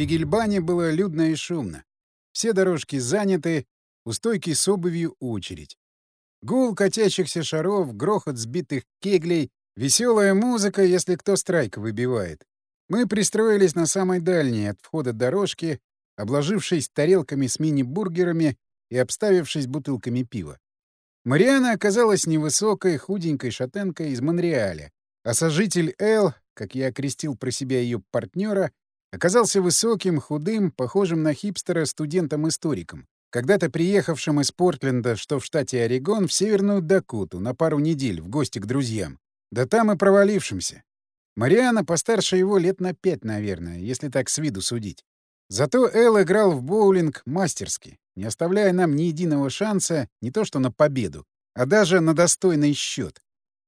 Кегельбане было людно и шумно. Все дорожки заняты, у стойки с обувью очередь. Гул катящихся шаров, грохот сбитых кеглей, веселая музыка, если кто страйк выбивает. Мы пристроились на самой дальней от входа дорожки, обложившись тарелками с мини-бургерами и обставившись бутылками пива. Мариана оказалась невысокой, худенькой шатенкой из Монреаля, а сожитель Эл, как я окрестил про себя ее партнера, оказался высоким, худым, похожим на хипстера студентом-историком, когда-то приехавшим из Портленда, что в штате Орегон, в Северную Дакоту на пару недель в гости к друзьям. Да там и провалившимся. Мариана постарше его лет на пять, наверное, если так с виду судить. Зато Эл играл в боулинг мастерски, не оставляя нам ни единого шанса не то что на победу, а даже на достойный счет.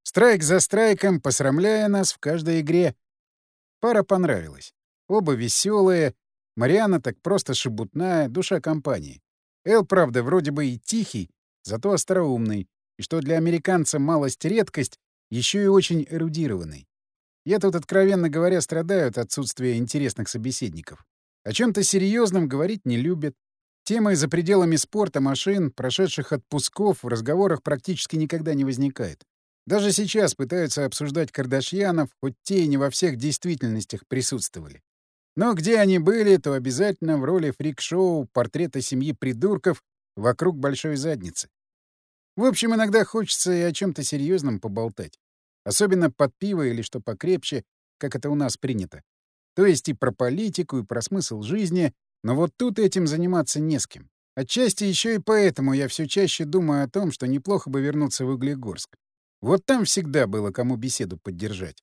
Страйк за страйком, посрамляя нас в каждой игре. Пара понравилась. Оба веселые. Мариана так просто шебутная, душа компании. Эл, правда, вроде бы и тихий, зато остроумный, и что для американца малость редкость, еще и очень эрудированный. Я тут, откровенно говоря, страдаю от отсутствия интересных собеседников. О чем-то серьезном говорить не любят. Темы за пределами спорта, машин, прошедших отпусков в разговорах практически никогда не возникает. Даже сейчас пытаются обсуждать Кардашьянов, хоть те и не во всех действительностях присутствовали. Но где они были, то обязательно в роли фрик-шоу портрета семьи придурков вокруг большой задницы. В общем, иногда хочется и о чем-то серьезном поболтать. Особенно под пиво или что покрепче, как это у нас принято. То есть и про политику, и про смысл жизни, но вот тут этим заниматься не с кем. Отчасти еще и поэтому я все чаще думаю о том, что неплохо бы вернуться в Углегорск. Вот там всегда было кому беседу поддержать.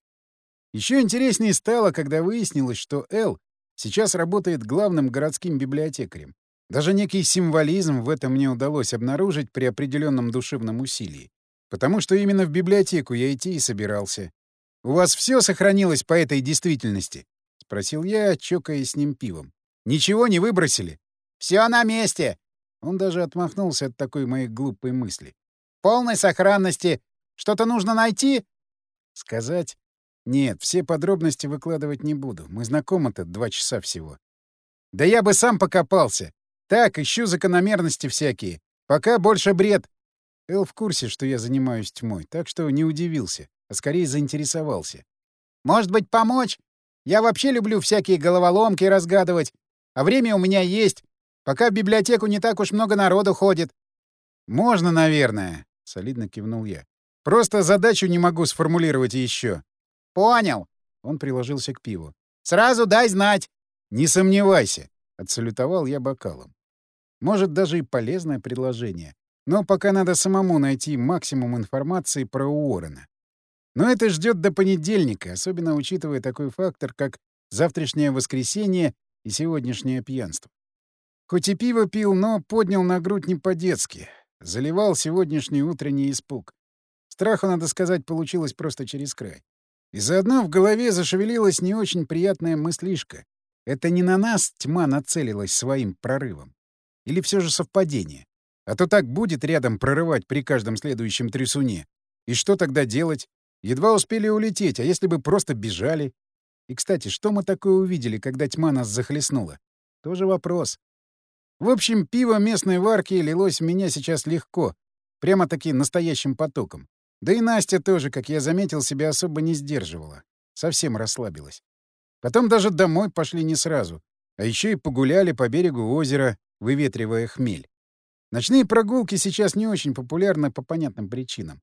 Еще интереснее стало, когда выяснилось, что Эл сейчас работает главным городским библиотекарем. Даже некий символизм в этом мне удалось обнаружить при определенном душевном усилии. Потому что именно в библиотеку я идти и собирался. «У вас все сохранилось по этой действительности?» — спросил я, чокаясь с ним пивом. «Ничего не выбросили?» «Все на месте!» Он даже отмахнулся от такой моей глупой мысли. «Полной сохранности. Что-то нужно найти?» «Сказать?» «Нет, все подробности выкладывать не буду. Мы знакомы-то два часа всего». «Да я бы сам покопался. Так, ищу закономерности всякие. Пока больше бред». Эл в курсе, что я занимаюсь тьмой, так что не удивился, а скорее заинтересовался. «Может быть, помочь? Я вообще люблю всякие головоломки разгадывать. А время у меня есть. Пока в библиотеку не так уж много народу ходит. Можно, наверное, солидно кивнул я. Просто задачу не могу сформулировать еще. Понял. Он приложился к пиву. Сразу дай знать. Не сомневайся, отсалютовал я бокалом. Может, даже и полезное предложение. Но пока надо самому найти максимум информации про Уоррена. Но это ждет до понедельника, особенно учитывая такой фактор, как завтрашнее воскресенье и сегодняшнее пьянство. Хоть и пиво пил, но поднял на грудь не по-детски. Заливал сегодняшний утренний испуг. Страху, надо сказать, получилось просто через край. И заодно в голове зашевелилась не очень приятная мыслишка. Это не на нас тьма нацелилась своим прорывом. Или все же совпадение? А то так будет рядом прорывать при каждом следующем трясуне. И что тогда делать? Едва успели улететь, а если бы просто бежали? И, кстати, что мы такое увидели, когда тьма нас захлестнула? Тоже вопрос. В общем, пиво местной варки лилось в меня сейчас легко, прямо-таки настоящим потоком. Да и Настя тоже, как я заметил, себя особо не сдерживала. Совсем расслабилась. Потом даже домой пошли не сразу, а еще и погуляли по берегу озера, выветривая хмель. Ночные прогулки сейчас не очень популярны по понятным причинам.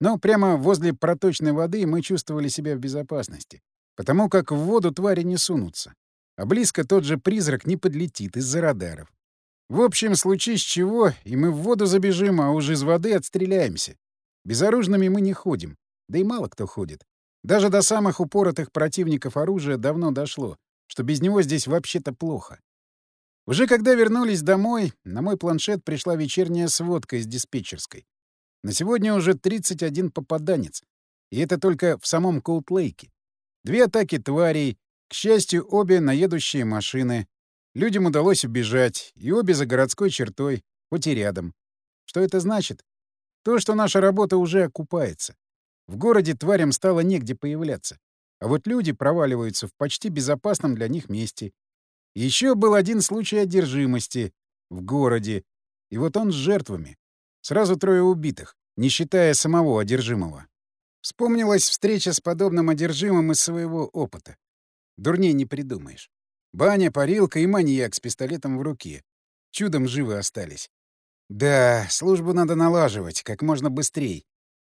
Но прямо возле проточной воды мы чувствовали себя в безопасности, потому как в воду твари не сунутся. А близко тот же призрак не подлетит из-за радаров. В общем, случись чего, и мы в воду забежим, а уже из воды отстреляемся. Безоружными мы не ходим, да и мало кто ходит. Даже до самых упоротых противников оружия давно дошло, что без него здесь вообще-то плохо. Уже когда вернулись домой, на мой планшет пришла вечерняя сводка из диспетчерской. На сегодня уже 31 попаданец. И это только в самом Колд-Лейке. Две атаки тварей, к счастью, обе на едущие машины. Людям удалось убежать, и обе за городской чертой, хоть и рядом. Что это значит? То, что наша работа уже окупается. В городе тварям стало негде появляться. А вот люди проваливаются в почти безопасном для них месте. Еще был один случай одержимости в городе, и вот он с жертвами. Сразу трое убитых, не считая самого одержимого. Вспомнилась встреча с подобным одержимым из своего опыта. Дурней не придумаешь. Баня, парилка и маньяк с пистолетом в руке. Чудом живы остались. Да, службу надо налаживать как можно быстрее.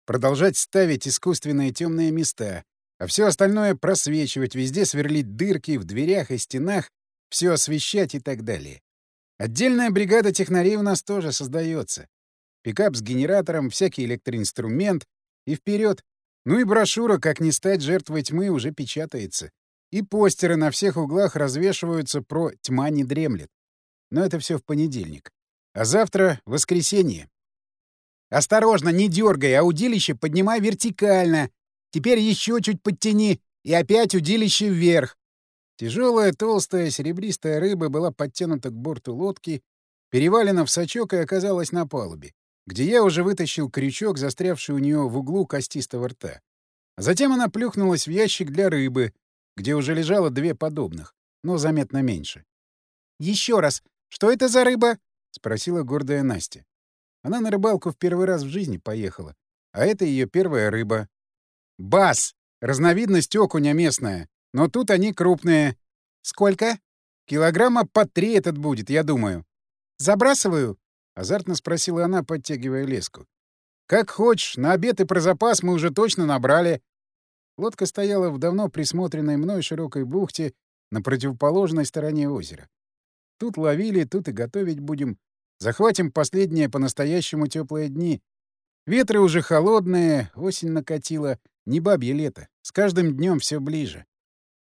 Продолжать ставить искусственные темные места, а все остальное просвечивать, везде сверлить дырки в дверях и стенах, все освещать и так далее. Отдельная бригада технарей у нас тоже создается. Пикап с генератором, всякий электроинструмент и вперед. Ну и брошюра «Как не стать жертвой тьмы» уже печатается. И постеры на всех углах развешиваются про «Тьма не дремлет». Но это все в понедельник. А завтра — воскресенье. «Осторожно, не дергай, а удилище поднимай вертикально. Теперь еще чуть подтяни, и опять удилище вверх. Тяжелая, толстая, серебристая рыба была подтянута к борту лодки, перевалена в сачок и оказалась на палубе, где я уже вытащил крючок, застрявший у нее в углу костистого рта. Затем она плюхнулась в ящик для рыбы, где уже лежало две подобных, но заметно меньше. «Еще раз, что это за рыба?» — спросила гордая Настя. Она на рыбалку в первый раз в жизни поехала, а это ее первая рыба. «Бас! Разновидность окуня местная!» Но тут они крупные. Сколько? Килограмма по три этот будет, я думаю. Забрасываю? Азартно спросила она, подтягивая леску. Как хочешь, на обед и про запас мы уже точно набрали. Лодка стояла в давно присмотренной мной широкой бухте на противоположной стороне озера. Тут ловили, тут и готовить будем. Захватим последние по-настоящему теплые дни. Ветры уже холодные, осень накатила, не бабье лето. С каждым днем все ближе.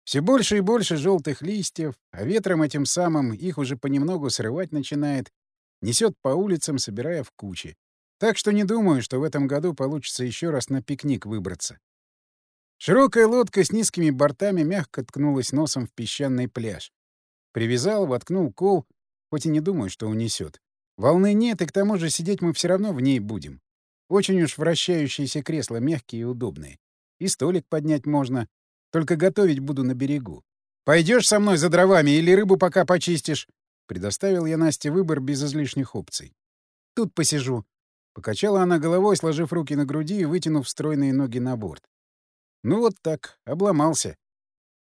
Все больше и больше желтых листьев, а ветром этим самым их уже понемногу срывать начинает, несет по улицам, собирая в кучи. Так что не думаю, что в этом году получится еще раз на пикник выбраться. Широкая лодка с низкими бортами мягко ткнулась носом в песчаный пляж. Привязал, воткнул кол, хоть и не думаю, что унесет. Волны нет, и к тому же сидеть мы все равно в ней будем. Очень уж вращающиеся кресла мягкие и удобные. И столик поднять можно, только готовить буду на берегу. Пойдешь со мной за дровами или рыбу пока почистишь?» Предоставил я Насте выбор без излишних опций. «Тут посижу». Покачала она головой, сложив руки на груди и вытянув стройные ноги на борт. Ну вот так, обломался.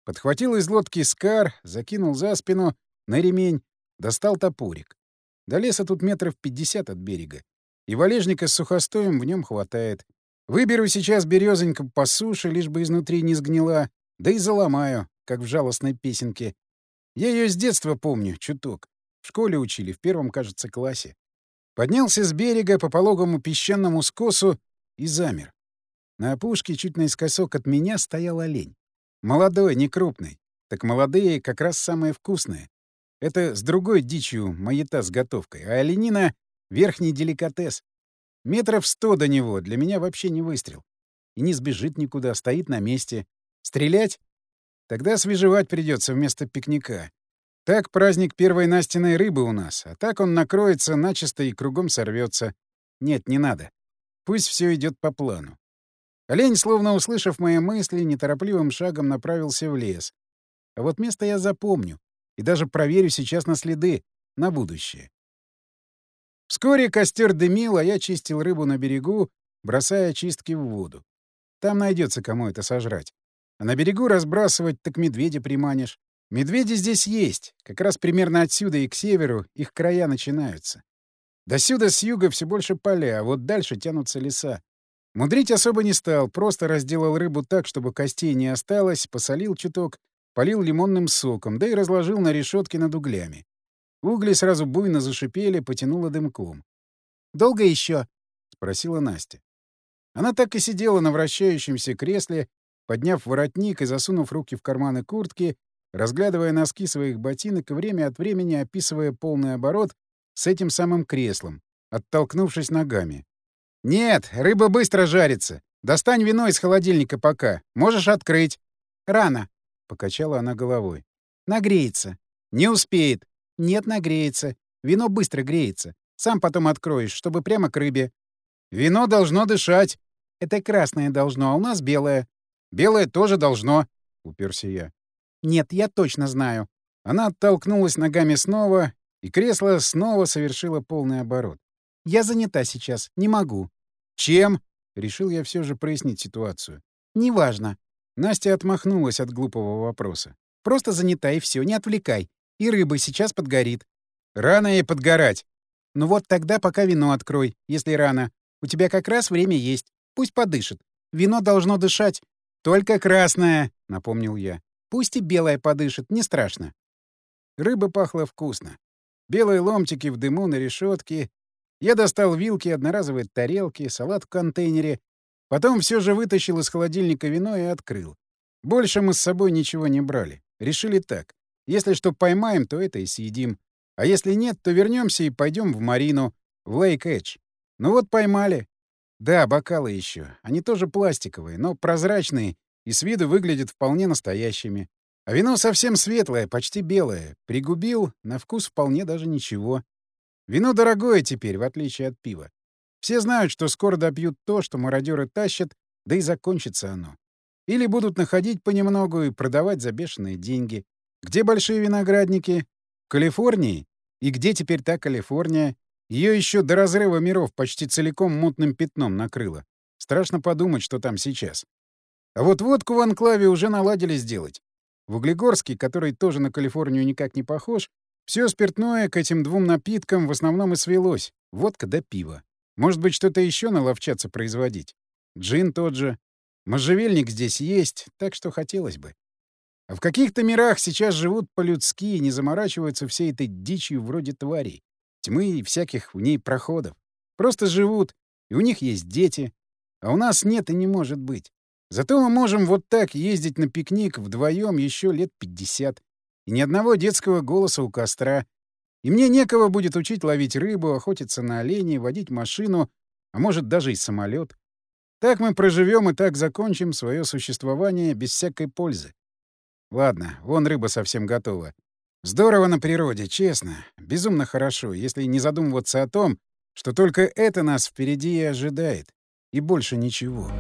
Подхватил из лодки скар, закинул за спину, на ремень, достал топорик. До леса тут метров пятьдесят от берега. И валежника с сухостоем в нем хватает. Выберу сейчас березоньку по суше, лишь бы изнутри не сгнила, да и заломаю, как в жалостной песенке. Я ее с детства помню, чуток. В школе учили, в первом, кажется, классе. Поднялся с берега по пологому песчаному скосу и замер. На опушке, чуть наискосок от меня, стоял олень. Молодой, не крупный. Так молодые как раз самые вкусные. Это с другой дичью маята с готовкой, а оленина — верхний деликатес. Метров сто до него, для меня вообще не выстрел. И не сбежит никуда, стоит на месте. Стрелять? Тогда свежевать придется вместо пикника. Так праздник первой Настиной рыбы у нас, а так он накроется начисто и кругом сорвется. Нет, не надо. Пусть все идет по плану. Олень, словно услышав мои мысли, неторопливым шагом направился в лес. А вот место я запомню и даже проверю сейчас на следы, на будущее. Вскоре костер дымил, а я чистил рыбу на берегу, бросая очистки в воду. Там найдется кому это сожрать. А на берегу разбрасывать, так медведя приманишь. Медведи здесь есть. Как раз примерно отсюда и к северу их края начинаются. До сюда с юга все больше поля, а вот дальше тянутся леса. Мудрить особо не стал, просто разделал рыбу так, чтобы костей не осталось, посолил чуток, полил лимонным соком, да и разложил на решетке над углями. Угли сразу буйно зашипели, потянуло дымком. «Долго еще?» — спросила Настя. Она так и сидела на вращающемся кресле, подняв воротник и засунув руки в карманы куртки, разглядывая носки своих ботинок и время от времени описывая полный оборот с этим самым креслом, оттолкнувшись ногами. «Нет, рыба быстро жарится. Достань вино из холодильника пока. Можешь открыть». «Рано», — покачала она головой. «Нагреется». «Не успеет. «Нет, нагреется. Вино быстро греется. Сам потом откроешь, чтобы прямо к рыбе». «Вино должно дышать». «Это красное должно, а у нас белое». «Белое тоже должно», — уперся я. «Нет, я точно знаю». Она оттолкнулась ногами снова, и кресло снова совершило полный оборот. «Я занята сейчас, не могу». «Чем?» — решил я все же прояснить ситуацию. «Неважно». Настя отмахнулась от глупого вопроса. «Просто занята, и все, не отвлекай. И рыба сейчас подгорит». «Рано ей подгорать». «Ну вот тогда пока вино открой, если рано. У тебя как раз время есть. Пусть подышит. Вино должно дышать. Только красное», — напомнил я. «Пусть и белое подышит, не страшно». Рыба пахла вкусно. Белые ломтики в дыму на решетке. Я достал вилки, одноразовые тарелки, салат в контейнере. Потом все же вытащил из холодильника вино и открыл. Больше мы с собой ничего не брали. Решили так. Если что поймаем, то это и съедим. А если нет, то вернемся и пойдем в Марину, в Лейк Эдж. Ну вот поймали. Да, бокалы еще. Они тоже пластиковые, но прозрачные и с виду выглядят вполне настоящими. А вино совсем светлое, почти белое. Пригубил, на вкус вполне даже ничего. Вино дорогое теперь, в отличие от пива. Все знают, что скоро добьют то, что мародеры тащат, да и закончится оно. Или будут находить понемногу и продавать за бешеные деньги. Где большие виноградники? В Калифорнии? И где теперь та Калифорния? Ее еще до разрыва миров почти целиком мутным пятном накрыло. Страшно подумать, что там сейчас. А вот водку в анклаве уже наладили сделать. В Углегорске, который тоже на Калифорнию никак не похож, все спиртное к этим двум напиткам в основном и свелось. Водка да пиво. Может быть, что-то еще наловчаться производить. Джин тот же. Можжевельник здесь есть, так что хотелось бы. А в каких-то мирах сейчас живут по-людски и не заморачиваются всей этой дичью вроде тварей. Тьмы и всяких в ней проходов. Просто живут, и у них есть дети. А у нас нет и не может быть. Зато мы можем вот так ездить на пикник вдвоем еще лет 50. Ни одного детского голоса у костра. И мне некого будет учить ловить рыбу, охотиться на оленей, водить машину, а может даже и самолет. Так мы проживем и так закончим свое существование без всякой пользы. Ладно, вон рыба совсем готова. Здорово на природе, честно. Безумно хорошо, если не задумываться о том, что только это нас впереди и ожидает. И больше ничего.